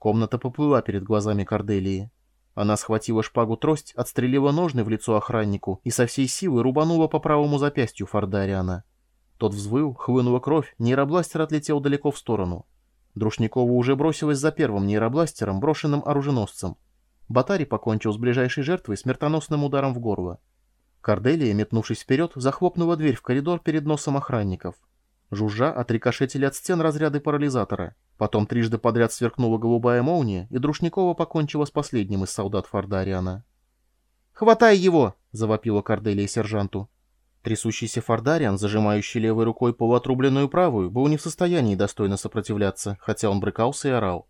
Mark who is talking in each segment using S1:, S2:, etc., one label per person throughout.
S1: Комната поплыла перед глазами Корделии. Она схватила шпагу-трость, отстрелила ножны в лицо охраннику и со всей силы рубанула по правому запястью Фардариана. Тот взвыл, хлынула кровь, нейробластер отлетел далеко в сторону. Друшникова уже бросилась за первым нейробластером, брошенным оруженосцем. Батари покончил с ближайшей жертвой смертоносным ударом в горло. Корделия, метнувшись вперед, захлопнула дверь в коридор перед носом охранников. Жужжа отрикошетили от стен разряды парализатора. Потом трижды подряд сверкнула голубая молния, и Друшникова покончила с последним из солдат Фардариана. «Хватай его!» — завопила Корделия сержанту. Трясущийся Фардариан, зажимающий левой рукой полуотрубленную правую, был не в состоянии достойно сопротивляться, хотя он брыкался и орал.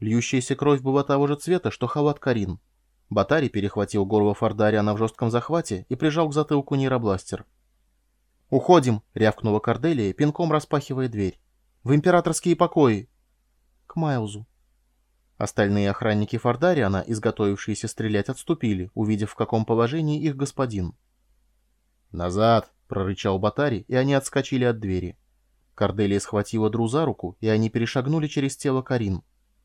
S1: Льющаяся кровь была того же цвета, что халат Карин. Батари перехватил горло Фардариана в жестком захвате и прижал к затылку нейробластер. «Уходим!» — рявкнула Корделия, пинком распахивая дверь. «В императорские покои!» к Майлзу. Остальные охранники Фордариана, изготовившиеся стрелять, отступили, увидев, в каком положении их господин. «Назад!» — прорычал Батари, и они отскочили от двери. Корделия схватила Дру за руку, и они перешагнули через тело Карин.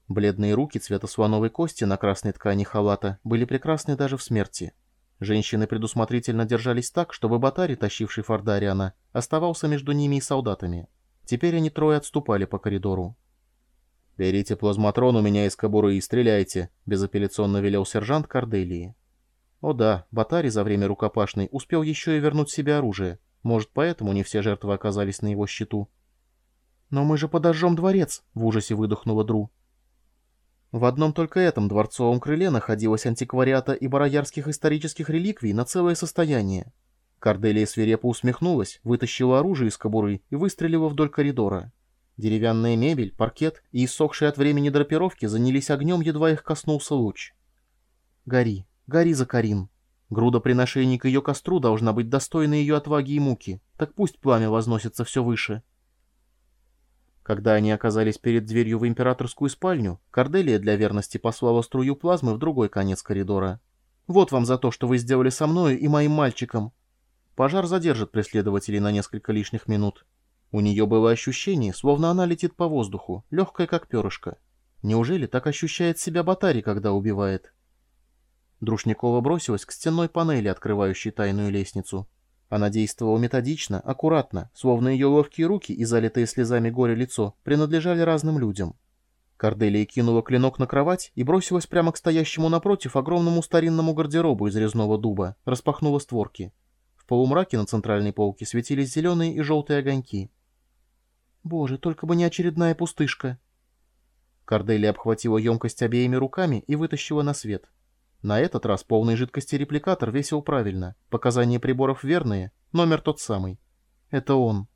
S1: Бледные руки цвета слоновой кости на красной ткани халата были прекрасны даже в смерти. Женщины предусмотрительно держались так, чтобы Батари, тащивший Фордариана, оставался между ними и солдатами. Теперь они трое отступали по коридору. «Берите плазматрон у меня из кобуры и стреляйте», — безапелляционно велел сержант Корделии. О да, Батари за время рукопашной успел еще и вернуть себе оружие. Может, поэтому не все жертвы оказались на его счету. «Но мы же подожжем дворец», — в ужасе выдохнула Дру. В одном только этом дворцовом крыле находилось антиквариата и бароярских исторических реликвий на целое состояние. Корделия свирепо усмехнулась, вытащила оружие из кобуры и выстрелила вдоль коридора. Деревянная мебель, паркет и иссохшие от времени драпировки занялись огнем, едва их коснулся луч. «Гори, гори за Карин. Груда приношений к ее костру должна быть достойна ее отваги и муки, так пусть пламя возносится все выше». Когда они оказались перед дверью в императорскую спальню, Корделия для верности послала струю плазмы в другой конец коридора. «Вот вам за то, что вы сделали со мною и моим мальчиком». Пожар задержит преследователей на несколько лишних минут. У нее было ощущение, словно она летит по воздуху, легкая как перышко. Неужели так ощущает себя Батари, когда убивает? Друшникова бросилась к стенной панели, открывающей тайную лестницу. Она действовала методично, аккуратно, словно ее ловкие руки и залитые слезами горе лицо принадлежали разным людям. Корделия кинула клинок на кровать и бросилась прямо к стоящему напротив огромному старинному гардеробу из резного дуба, распахнула створки. В полумраке на центральной полке светились зеленые и желтые огоньки. Боже, только бы не очередная пустышка. Корделия обхватила емкость обеими руками и вытащила на свет. На этот раз полный жидкости репликатор весил правильно. Показания приборов верные, номер тот самый. Это он.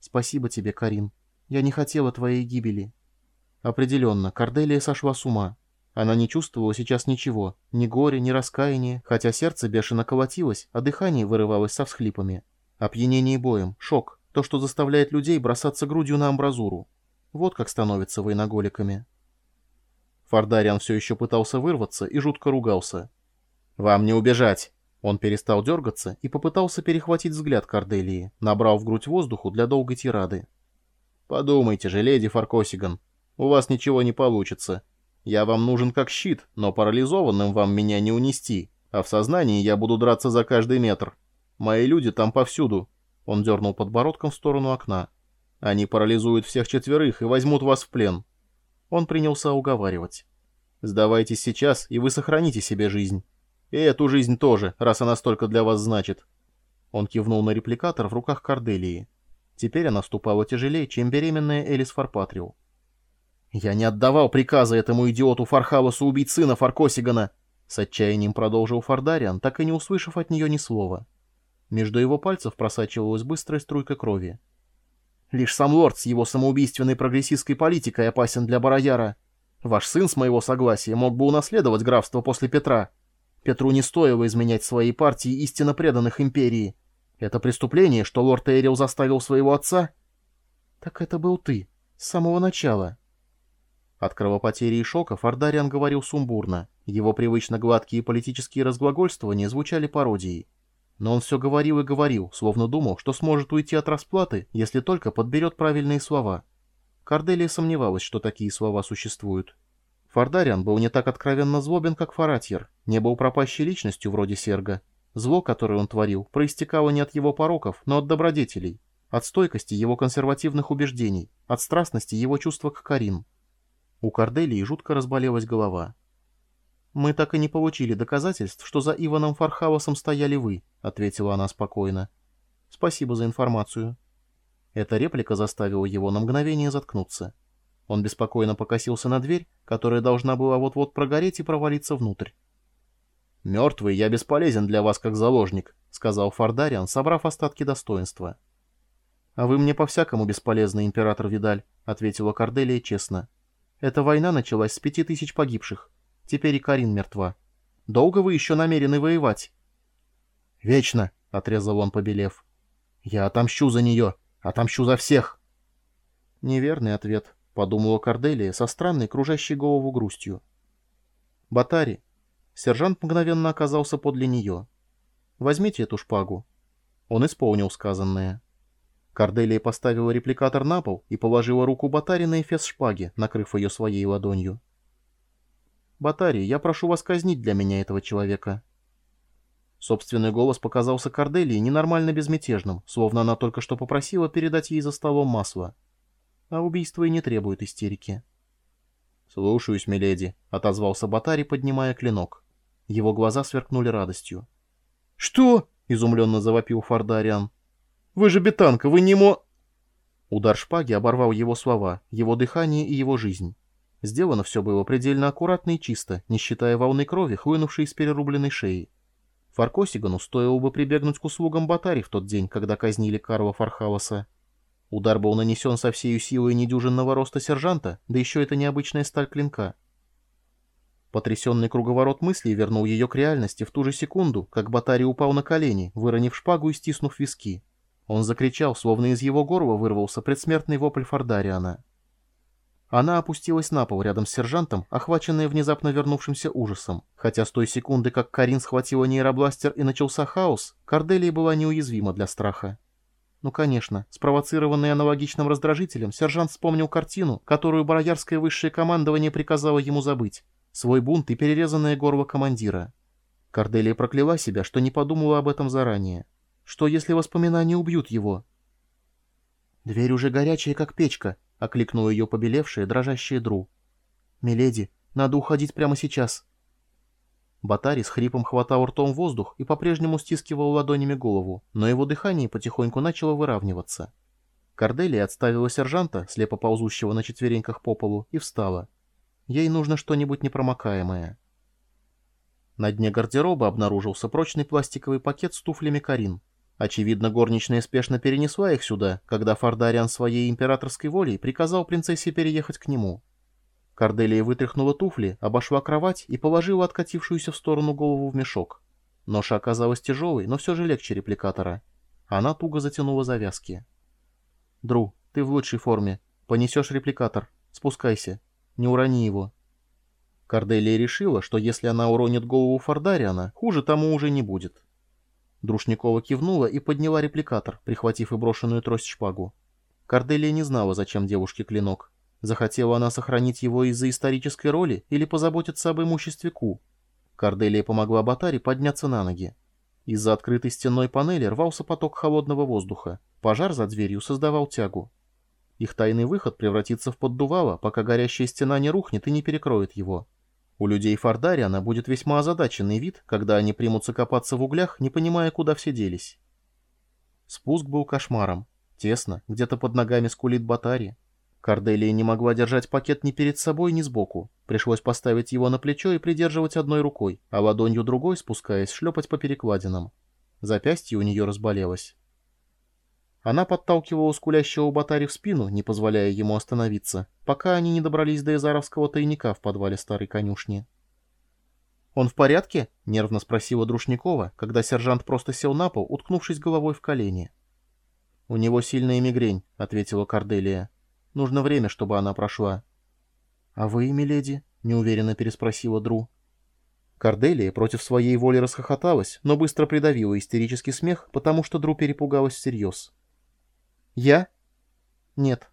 S1: Спасибо тебе, Карин. Я не хотела твоей гибели. Определенно, Корделия сошла с ума. Она не чувствовала сейчас ничего, ни горя, ни раскаяния, хотя сердце бешено колотилось, а дыхание вырывалось со всхлипами. Опьянение боем, шок, то, что заставляет людей бросаться грудью на амбразуру. Вот как становятся военоголиками. Фардариан все еще пытался вырваться и жутко ругался. «Вам не убежать!» Он перестал дергаться и попытался перехватить взгляд Корделии, набрав в грудь воздуху для долгой тирады. «Подумайте же, леди Фаркосиган, у вас ничего не получится. Я вам нужен как щит, но парализованным вам меня не унести, а в сознании я буду драться за каждый метр. Мои люди там повсюду, он дернул подбородком в сторону окна. «Они парализуют всех четверых и возьмут вас в плен». Он принялся уговаривать. «Сдавайтесь сейчас, и вы сохраните себе жизнь. И эту жизнь тоже, раз она столько для вас значит». Он кивнул на репликатор в руках Корделии. Теперь она ступала тяжелее, чем беременная Элис Фарпатрио. «Я не отдавал приказа этому идиоту Фархавасу убить сына Фаркосигана!» С отчаянием продолжил Фардариан, так и не услышав от нее ни слова. Между его пальцев просачивалась быстрая струйка крови. «Лишь сам лорд с его самоубийственной прогрессистской политикой опасен для Барояра. Ваш сын, с моего согласия, мог бы унаследовать графство после Петра. Петру не стоило изменять своей партии истинно преданных империи. Это преступление, что лорд Эйрил заставил своего отца?» «Так это был ты, с самого начала». От кровопотери и шока Фардариан говорил сумбурно. Его привычно гладкие политические разглагольствования звучали пародией. Но он все говорил и говорил, словно думал, что сможет уйти от расплаты, если только подберет правильные слова. Корделия сомневалась, что такие слова существуют. Фардариан был не так откровенно злобен, как Фаратьер, не был пропащей личностью вроде Серга. Зло, которое он творил, проистекало не от его пороков, но от добродетелей, от стойкости его консервативных убеждений, от страстности его чувства к Карин. У Корделии жутко разболелась голова. «Мы так и не получили доказательств, что за Иваном Фархавасом стояли вы», — ответила она спокойно. «Спасибо за информацию». Эта реплика заставила его на мгновение заткнуться. Он беспокойно покосился на дверь, которая должна была вот-вот прогореть и провалиться внутрь. «Мертвый, я бесполезен для вас как заложник», — сказал Фардариан, собрав остатки достоинства. «А вы мне по-всякому бесполезный, император Видаль», — ответила Корделия честно. «Эта война началась с пяти тысяч погибших. Теперь и Карин мертва. Долго вы еще намерены воевать?» «Вечно», — отрезал он, побелев. «Я отомщу за нее, отомщу за всех». Неверный ответ, — подумала Корделия со странной кружащей голову грустью. «Батари». Сержант мгновенно оказался подле нее. «Возьмите эту шпагу». Он исполнил сказанное. Корделия поставила репликатор на пол и положила руку Батари на эфес шпаги, накрыв ее своей ладонью. «Батари, я прошу вас казнить для меня этого человека». Собственный голос показался Корделии ненормально безмятежным, словно она только что попросила передать ей за столом масло а убийство и не требует истерики. «Слушаюсь, миледи», — отозвался Батари, поднимая клинок. Его глаза сверкнули радостью. «Что?» — изумленно завопил Фардариан. «Вы же бетанка, вы не мо...» Удар шпаги оборвал его слова, его дыхание и его жизнь. Сделано все было предельно аккуратно и чисто, не считая волны крови, хлынувшей из перерубленной шеи. Фаркосигану стоило бы прибегнуть к услугам Батари в тот день, когда казнили Карла Фархаваса. Удар был нанесен со всей силой недюжинного роста сержанта, да еще это необычная сталь клинка. Потрясенный круговорот мыслей вернул ее к реальности в ту же секунду, как Батари упал на колени, выронив шпагу и стиснув виски. Он закричал, словно из его горла вырвался предсмертный вопль Фардариана. Она опустилась на пол рядом с сержантом, охваченная внезапно вернувшимся ужасом. Хотя с той секунды, как Карин схватила нейробластер и начался хаос, Корделия была неуязвима для страха. Ну, конечно, спровоцированный аналогичным раздражителем, сержант вспомнил картину, которую бароярское высшее командование приказало ему забыть. Свой бунт и перерезанное горло командира. Корделия прокляла себя, что не подумала об этом заранее. Что, если воспоминания убьют его? «Дверь уже горячая, как печка», — окликнула ее побелевшая, дрожащая Дру. «Миледи, надо уходить прямо сейчас. Батари с хрипом хватал ртом воздух и по-прежнему стискивал ладонями голову, но его дыхание потихоньку начало выравниваться. Корделия отставила сержанта, слепо ползущего на четвереньках по полу, и встала. Ей нужно что-нибудь непромокаемое. На дне гардероба обнаружился прочный пластиковый пакет с туфлями Карин. Очевидно, горничная спешно перенесла их сюда, когда Фардариан своей императорской волей приказал принцессе переехать к нему. Корделия вытряхнула туфли, обошла кровать и положила откатившуюся в сторону голову в мешок. Ноша оказалась тяжелой, но все же легче репликатора. Она туго затянула завязки. «Дру, ты в лучшей форме. Понесешь репликатор. Спускайся. Не урони его». Корделия решила, что если она уронит голову Фардариана, хуже тому уже не будет. Друшникова кивнула и подняла репликатор, прихватив и брошенную трость шпагу. Корделия не знала, зачем девушке клинок. Захотела она сохранить его из-за исторической роли или позаботиться об имуществе Ку? Корделия помогла Батаре подняться на ноги. Из-за открытой стенной панели рвался поток холодного воздуха. Пожар за дверью создавал тягу. Их тайный выход превратится в поддувало, пока горящая стена не рухнет и не перекроет его. У людей Фардариана будет весьма озадаченный вид, когда они примутся копаться в углях, не понимая, куда все делись. Спуск был кошмаром. Тесно, где-то под ногами скулит Батари. Корделия не могла держать пакет ни перед собой, ни сбоку. Пришлось поставить его на плечо и придерживать одной рукой, а ладонью другой, спускаясь, шлепать по перекладинам. Запястье у нее разболелось. Она подталкивала скулящего Батари в спину, не позволяя ему остановиться, пока они не добрались до Изаровского тайника в подвале старой конюшни. «Он в порядке?» — нервно спросила Друшникова, когда сержант просто сел на пол, уткнувшись головой в колени. «У него сильная мигрень», — ответила Корделия. Нужно время, чтобы она прошла. — А вы, миледи? — неуверенно переспросила Дру. Корделия против своей воли расхохоталась, но быстро придавила истерический смех, потому что Дру перепугалась всерьез. — Я? — Нет.